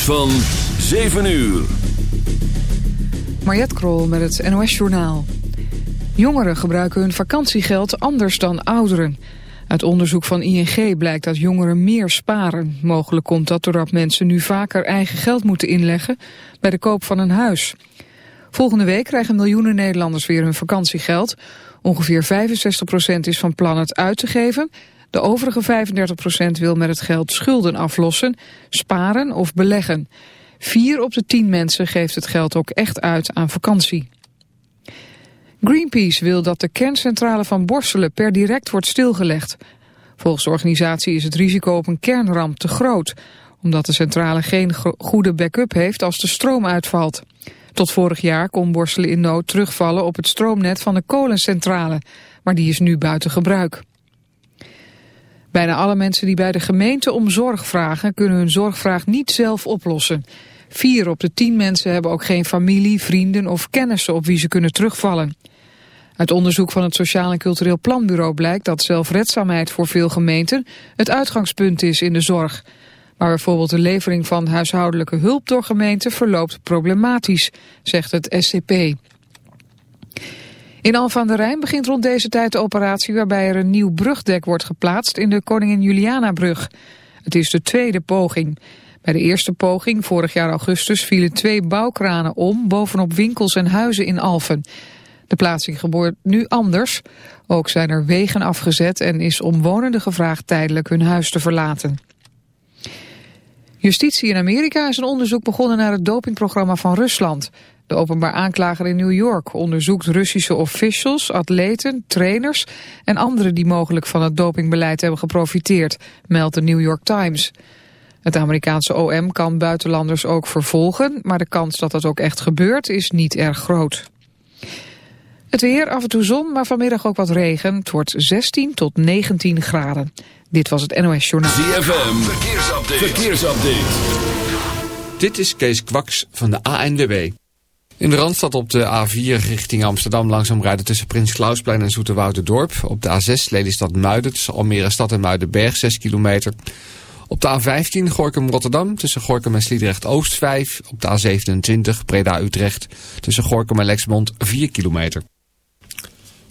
van 7 uur. Mariette Krol met het NOS Journaal. Jongeren gebruiken hun vakantiegeld anders dan ouderen. Uit onderzoek van ING blijkt dat jongeren meer sparen. Mogelijk komt dat doordat mensen nu vaker eigen geld moeten inleggen bij de koop van een huis. Volgende week krijgen miljoenen Nederlanders weer hun vakantiegeld. Ongeveer 65% is van plan het uit te geven. De overige 35% wil met het geld schulden aflossen, sparen of beleggen. Vier op de tien mensen geeft het geld ook echt uit aan vakantie. Greenpeace wil dat de kerncentrale van Borselen per direct wordt stilgelegd. Volgens de organisatie is het risico op een kernramp te groot... omdat de centrale geen goede backup heeft als de stroom uitvalt. Tot vorig jaar kon Borselen in nood terugvallen op het stroomnet van de kolencentrale... maar die is nu buiten gebruik. Bijna alle mensen die bij de gemeente om zorg vragen... kunnen hun zorgvraag niet zelf oplossen. Vier op de tien mensen hebben ook geen familie, vrienden of kennissen... op wie ze kunnen terugvallen. Uit onderzoek van het Sociaal en Cultureel Planbureau blijkt dat zelfredzaamheid voor veel gemeenten het uitgangspunt is in de zorg. Maar bijvoorbeeld de levering van huishoudelijke hulp door gemeenten verloopt problematisch, zegt het SCP. In Alphen aan de Rijn begint rond deze tijd de operatie waarbij er een nieuw brugdek wordt geplaatst in de Koningin Juliana-brug. Het is de tweede poging. Bij de eerste poging, vorig jaar augustus, vielen twee bouwkranen om bovenop winkels en huizen in Alphen. De plaatsing gebeurt nu anders. Ook zijn er wegen afgezet en is omwonenden gevraagd tijdelijk hun huis te verlaten. Justitie in Amerika is een onderzoek begonnen naar het dopingprogramma van Rusland. De openbaar aanklager in New York onderzoekt Russische officials, atleten, trainers en anderen die mogelijk van het dopingbeleid hebben geprofiteerd, meldt de New York Times. Het Amerikaanse OM kan buitenlanders ook vervolgen, maar de kans dat dat ook echt gebeurt is niet erg groot. Het weer, af en toe zon, maar vanmiddag ook wat regen. Het wordt 16 tot 19 graden. Dit was het NOS Journaal. ZFM, verkeersupdate. verkeersupdate. Dit is Kees Kwaks van de ANWB. In de Randstad op de A4 richting Amsterdam langzaam rijden tussen Prins Klausplein en Dorp. Op de A6 Lelystad Muiden tussen Almere Stad en Muidenberg 6 kilometer. Op de A15 Gorkum Rotterdam tussen Gorkum en Sliedrecht Oost 5. Op de A27 Breda Utrecht tussen Gorkum en Lexmond 4 kilometer.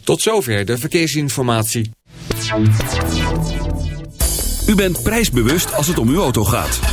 Tot zover de verkeersinformatie. U bent prijsbewust als het om uw auto gaat.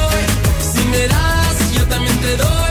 Me das, yo también te doy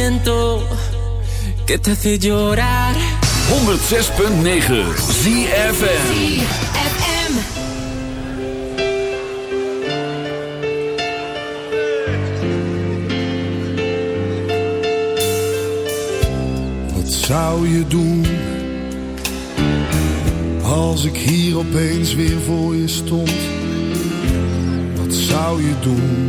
sufrimiento que te hace llorar. 106.9 ZFM. Wat zou je doen als ik hier opeens weer voor je stond? Wat zou je doen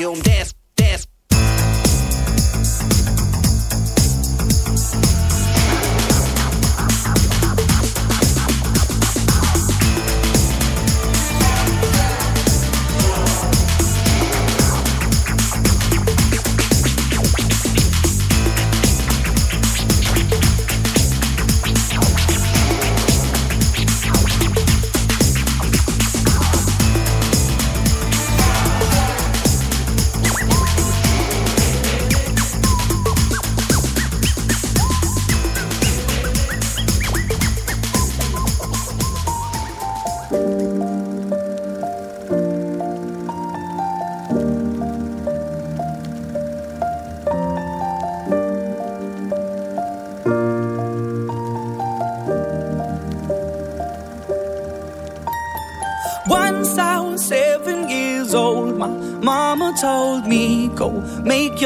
royaume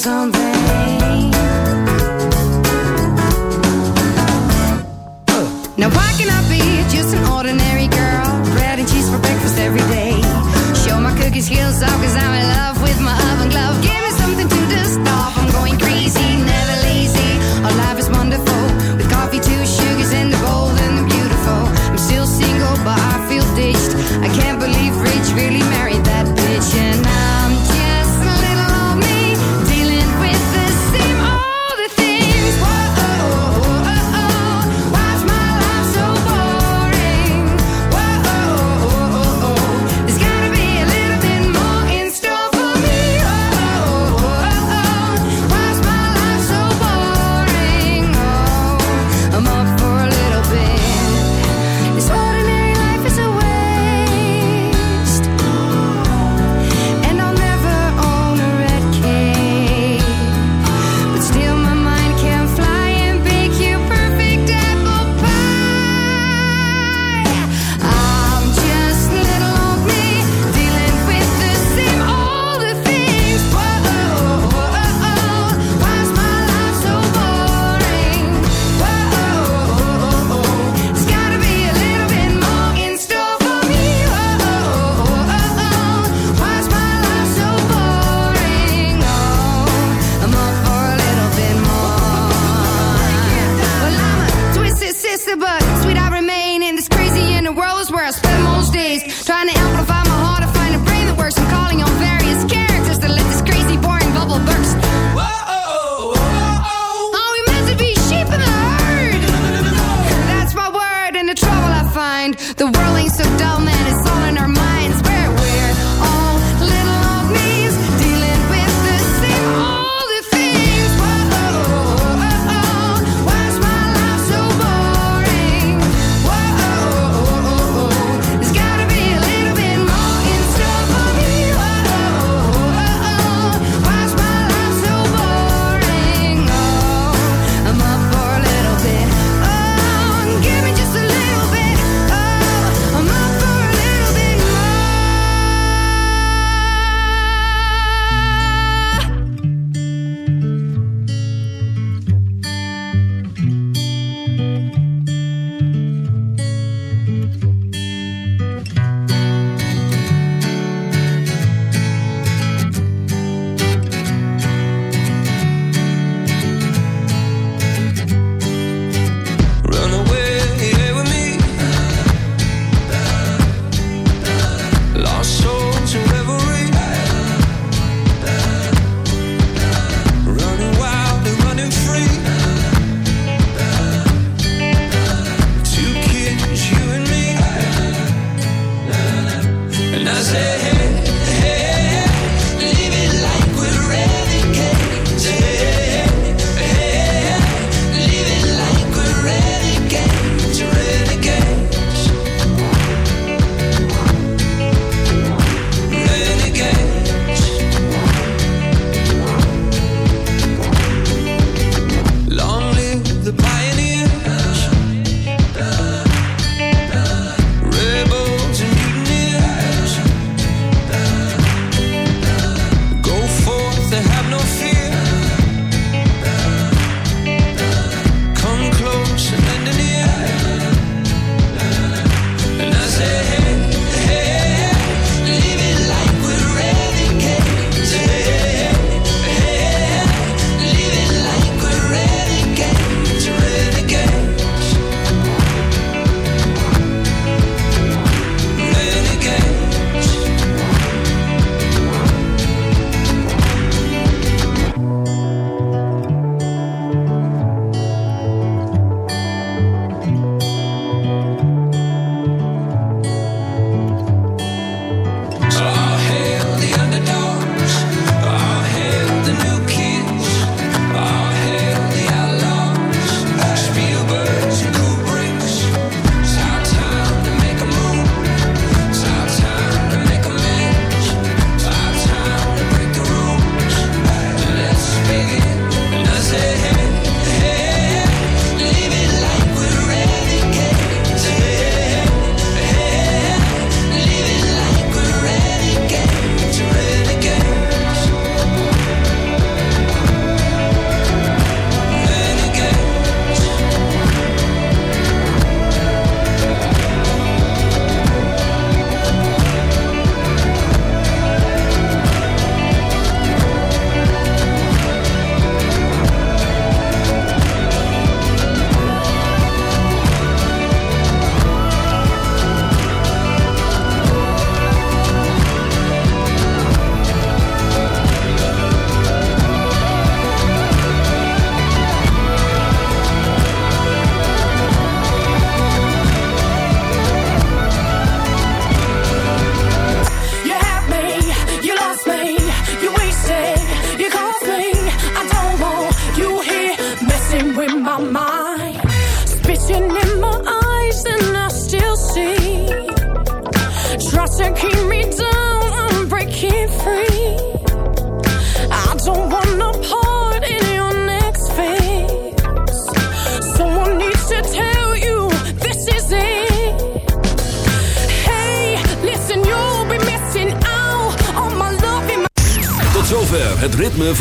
something. Now why can I be just an ordinary girl? Bread and cheese for breakfast every day. Show my i I'm in love with my oven glove. Yeah.